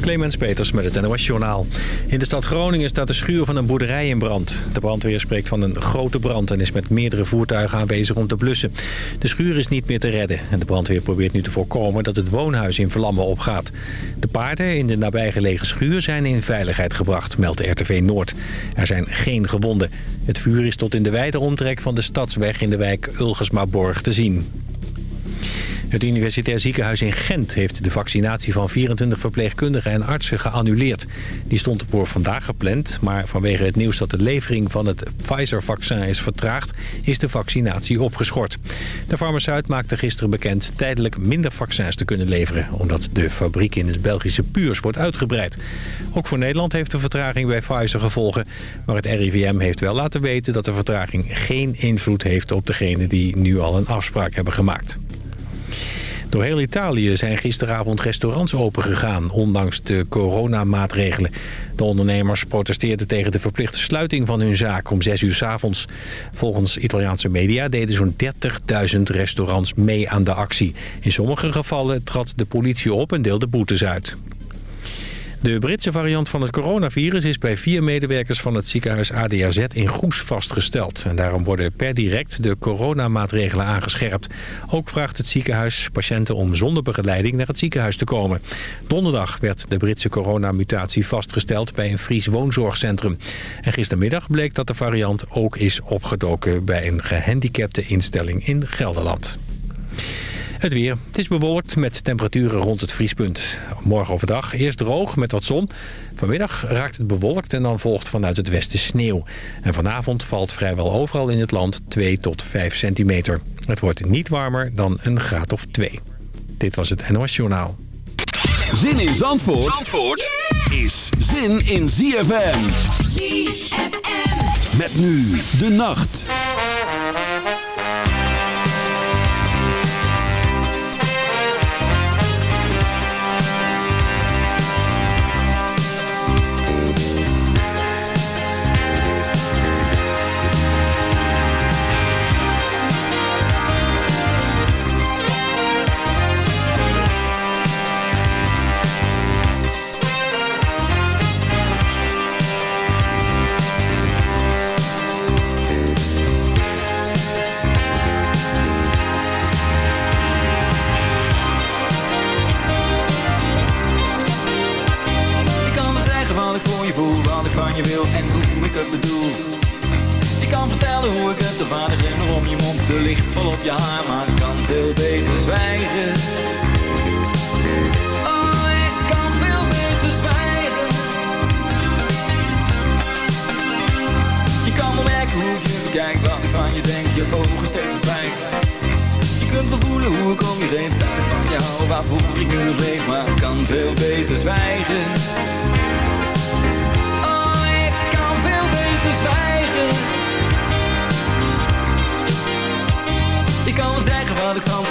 Clemens Peters met het NOS Journaal. In de stad Groningen staat de schuur van een boerderij in brand. De brandweer spreekt van een grote brand en is met meerdere voertuigen aanwezig om te blussen. De schuur is niet meer te redden en de brandweer probeert nu te voorkomen dat het woonhuis in vlammen opgaat. De paarden in de nabijgelegen schuur zijn in veiligheid gebracht, meldt RTV Noord. Er zijn geen gewonden. Het vuur is tot in de wijde omtrek van de stadsweg in de wijk Ulgersmaborg te zien. Het Universitair Ziekenhuis in Gent heeft de vaccinatie van 24 verpleegkundigen en artsen geannuleerd. Die stond voor vandaag gepland, maar vanwege het nieuws dat de levering van het Pfizer-vaccin is vertraagd, is de vaccinatie opgeschort. De farmaceut maakte gisteren bekend tijdelijk minder vaccins te kunnen leveren, omdat de fabriek in het Belgische Puurs wordt uitgebreid. Ook voor Nederland heeft de vertraging bij Pfizer gevolgen, maar het RIVM heeft wel laten weten dat de vertraging geen invloed heeft op degenen die nu al een afspraak hebben gemaakt. Door heel Italië zijn gisteravond restaurants opengegaan, ondanks de coronamaatregelen. De ondernemers protesteerden tegen de verplichte sluiting van hun zaak om 6 uur s avonds. Volgens Italiaanse media deden zo'n 30.000 restaurants mee aan de actie. In sommige gevallen trad de politie op en deelde boetes uit. De Britse variant van het coronavirus is bij vier medewerkers van het ziekenhuis ADRZ in Goes vastgesteld. En daarom worden per direct de coronamaatregelen aangescherpt. Ook vraagt het ziekenhuis patiënten om zonder begeleiding naar het ziekenhuis te komen. Donderdag werd de Britse coronamutatie vastgesteld bij een Fries woonzorgcentrum. En gistermiddag bleek dat de variant ook is opgedoken bij een gehandicapte instelling in Gelderland. Het weer. Het is bewolkt met temperaturen rond het vriespunt. Morgen overdag eerst droog met wat zon. Vanmiddag raakt het bewolkt en dan volgt vanuit het westen sneeuw. En vanavond valt vrijwel overal in het land 2 tot 5 centimeter. Het wordt niet warmer dan een graad of 2. Dit was het NOS Journaal. Zin in Zandvoort, Zandvoort is zin in ZFM. ZFM. Met nu de nacht.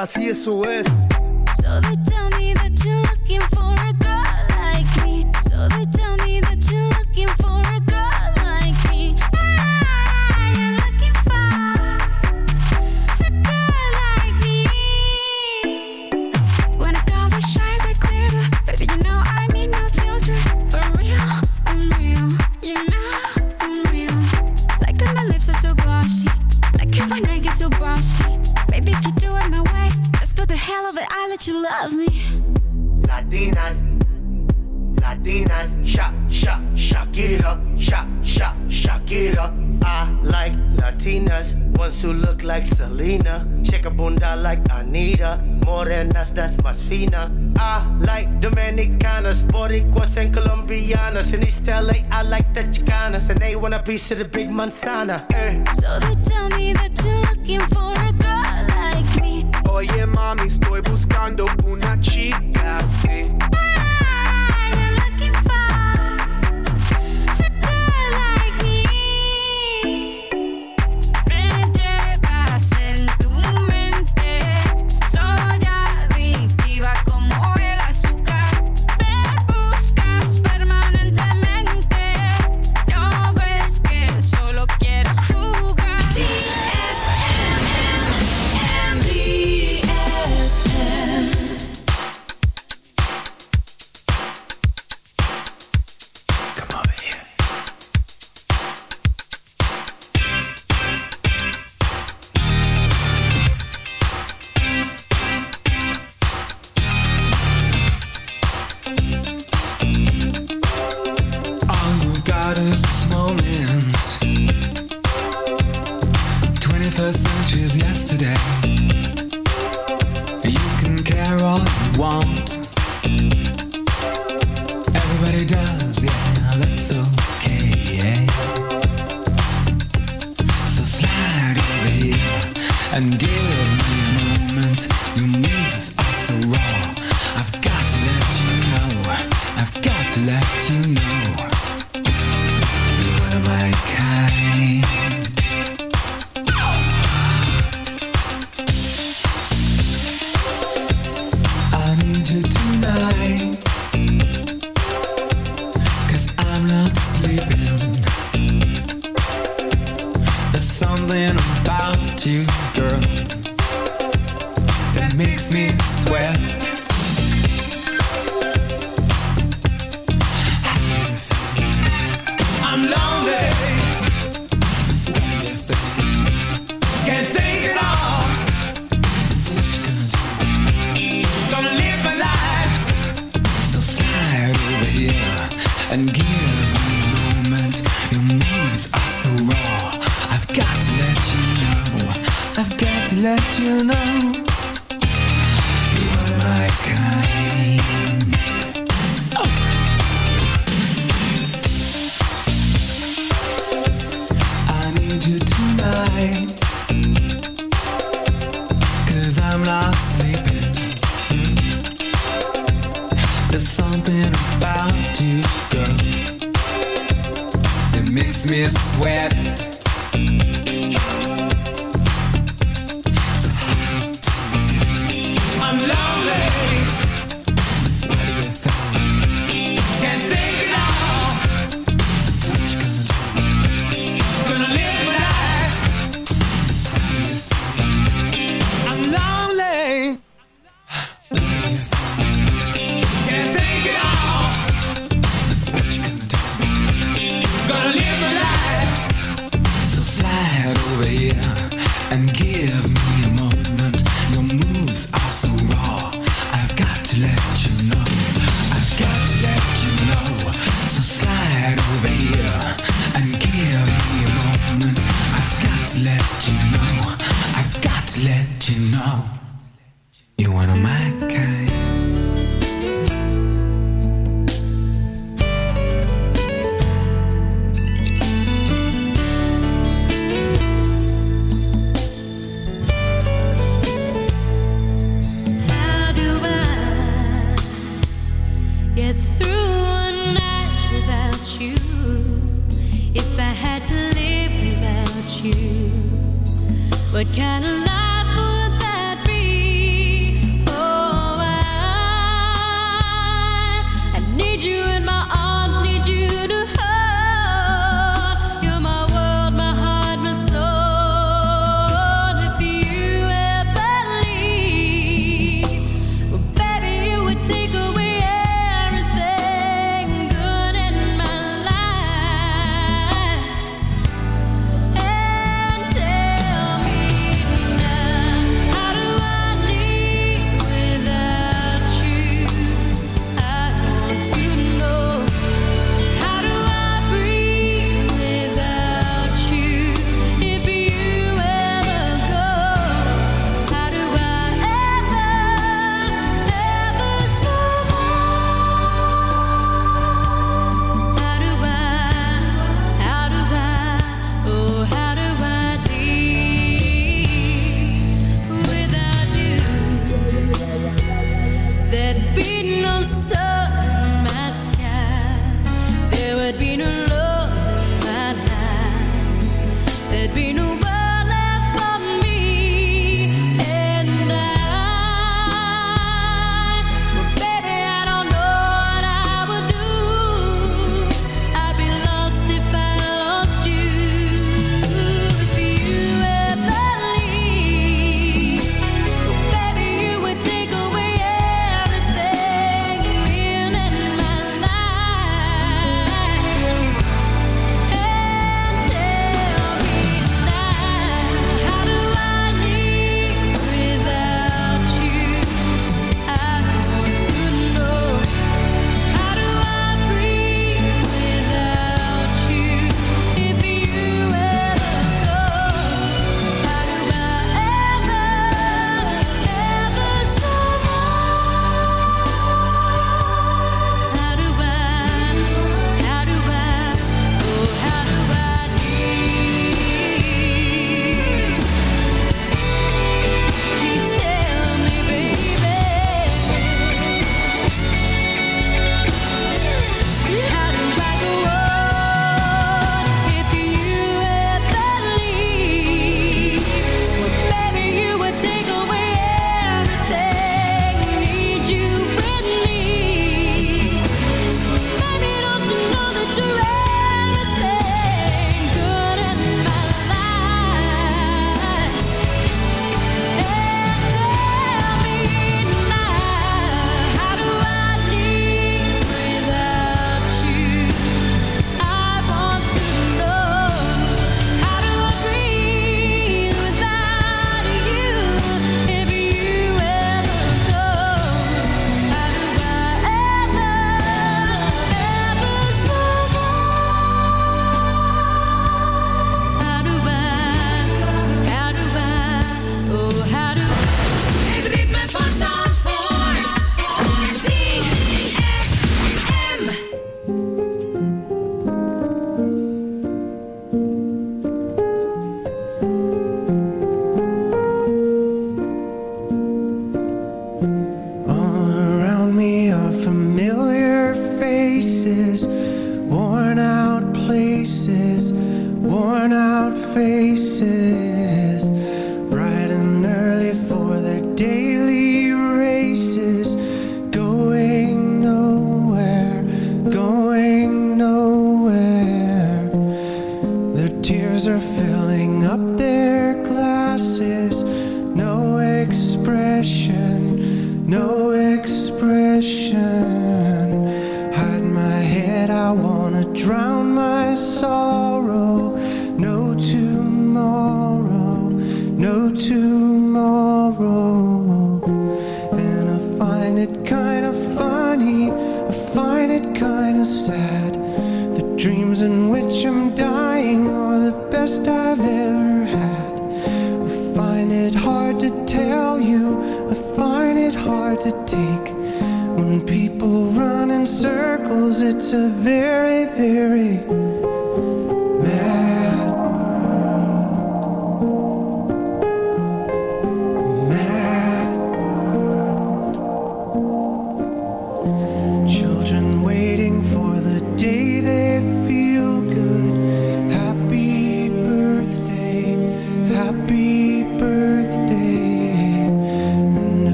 así eso es. want a piece of the big manzana. Hey. So they tell me that you're looking for a girl like me. Oye, mami, estoy buscando una chica así. Ah. square. I'm lonely. Can't think at all. Gonna live my life. So slide over here and give me a moment. Your moves are so raw. I've got to let you know. I've got to let you know.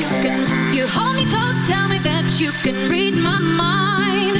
You hold me close, tell me that you can, read my can,